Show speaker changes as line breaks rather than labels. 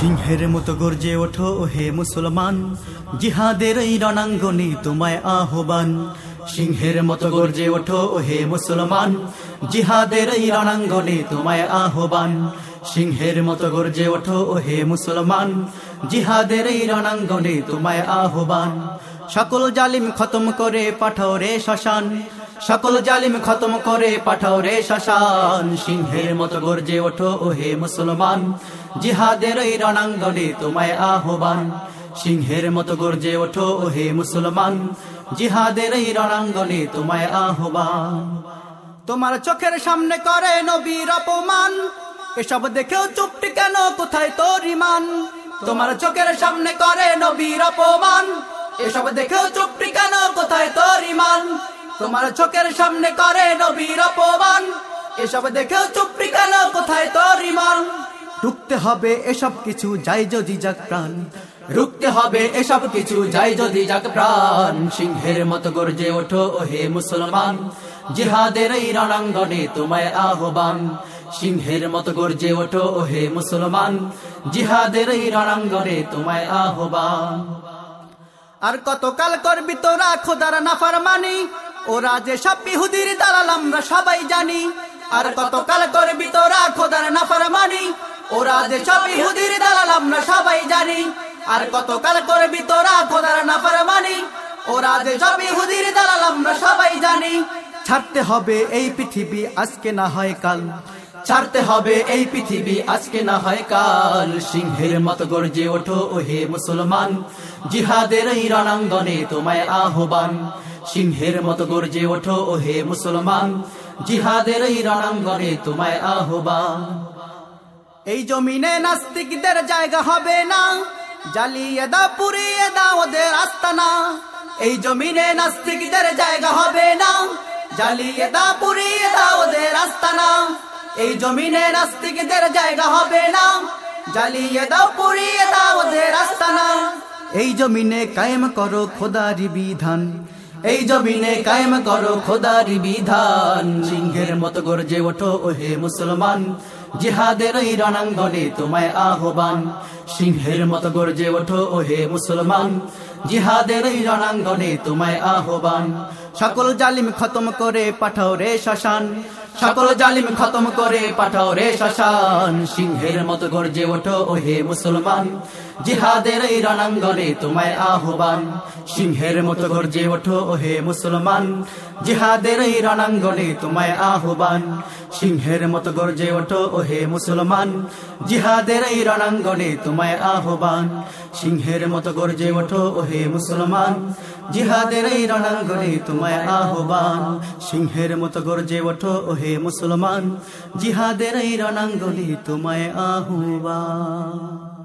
সিংহের মতো গর্জে ওঠো হে মুসলমান। জিহাদের এই রণাঙ্গনে তোমায় আহ্বান। সিংহের মতো গর্জে ওঠো হে মুসলমান। জিহাদের এই রণাঙ্গনে তোমায় আহ্বান। সিংহের মতো গর্জে ওঠো হে মুসলমান। জিহাদের এই রণাঙ্গনে তোমায় আহ্বান। সকল জালিম খতম করে পাঠাও রে শ্মশান। সকল জালিম খতম করে পাঠাও রে শ্মশান। সিংহের মতো গর্জে ওঠো হে মুসলমান। জিহাদের এই রণাঙ্গনে তোমায় আহ্বান। সিংহের মতো গর্জে ওঠো হে মুসলমান। জিহাদের এই রণাঙ্গনে তোমায় আহ্বান। তোমার চোখের সামনে করে নবীর অপমান। এসব দেখেও চুপটি কেন? কোথায় তোর ইমান? তোমার চোখের সামনে করে নবীর অপমান। এসব দেখেও চুপটি কেন? কোথায় তোর ইমান? তোমার চোখের সামনে করে নবীর অপমান। এসব দেখেও চুপটি কেন? কোথায় তোর ইমান? রুখতে হবে এসব কিছু যাই যদি যাক প্রাণ। রুখতে হবে এসব কিছু যাই যদি যাক প্রাণ। সিংহের মতো গর্জে ওঠো হে মুসলমান। জিহাদের এই রণাঙ্গনে তোমায় আহ্বান। সিংহের মতো গর্জে ওঠো হে মুসলমান। জিহাদের এই রণাঙ্গনে তোমায় আহ্বান। আর কতকাল করবি তোরা খোদার নাফার মানি ওরা যে সব বিহুদির দালাল, আমরা সবাই জানি। আর কতকাল করবি তোরা খোদার নাফার মানি ওরা যে সব বিহুদির দালাল, আমরা সবাই জানি। আর কতকাল করবি তোরা খোদার নাফার মানি ওরা যে সব বিহুদির দালাল, আমরা সবাই জানি। ছাড়তে হবে এই পৃথিবী, আজকে না হয় কাল। ছাড়তে হবে এই পৃথিবী, আজকে না হয় কাল। সিংহের মতো গর্জে ওঠো হে মুসলমান। জিহাদের এই রণাঙ্গনে তোমায় আহ্বান। সিংহের মতো গর্জে ওঠো হে মুসলমান। জিহাদের এই রণাঙ্গনে তোমায় আহ্বান। এই জমিনে নাস্তিকদের জায়গা হবে না। জ্বালিয়ে দাও, পুড়িয়ে দাও ওদের আস্তানা। এই জমিনে নাস্তিকদের জায়গা হবে না। জ্বালিয়ে দাও, পুড়িয়ে দাও ওদের আস্তানা। এই জমিনে নাস্তিকদের জায়গা হবে না। জালিয়ে দাও, পুড়িয়ে দাও রাস্তা না এই জমিনে কায়েম করো খোদারি বিধান। এই জমিনে কায়েম করো খোদারি বিধান। সিংহের মতো গর্জে ওঠো ও হে মুসলমান। জিহাদের এই রণাঙ্গনে তোমায় আহ্বান। সিংহের মতো গর্জে ওঠো হে মুসলমান। জিহাদের এই রণাঙ্গনে তোমায় আহ্বান। সকল জালিম খতম করে পাঠাও রে শ্মশান। সকল জালিম খতম করে পাঠাও রে শ্মশান। সিংহের মতো গর্জে ওঠো হে মুসলমান। জিহাদের এই রণাঙ্গনে তোমায় আহ্বান। সিংহের মতো গর্জে ওঠো হে মুসলমান। জিহাদের এই রণাঙ্গনে তোমায় আহ্বান। সিংহের মতো গর্জে ওঠো হে মুসলমান, জিহাদের এই রণাঙ্গনে তোমায় আহ্বান। সিংহের মতো গর্জে ওঠো হে মুসলমান, জিহাদের এই রণাঙ্গনে তোমায় আহ্বান। সিংহের মতো গর্জে ওঠো হে মুসলমান, জিহাদের এই রণাঙ্গনে তোমায় আহ্বান।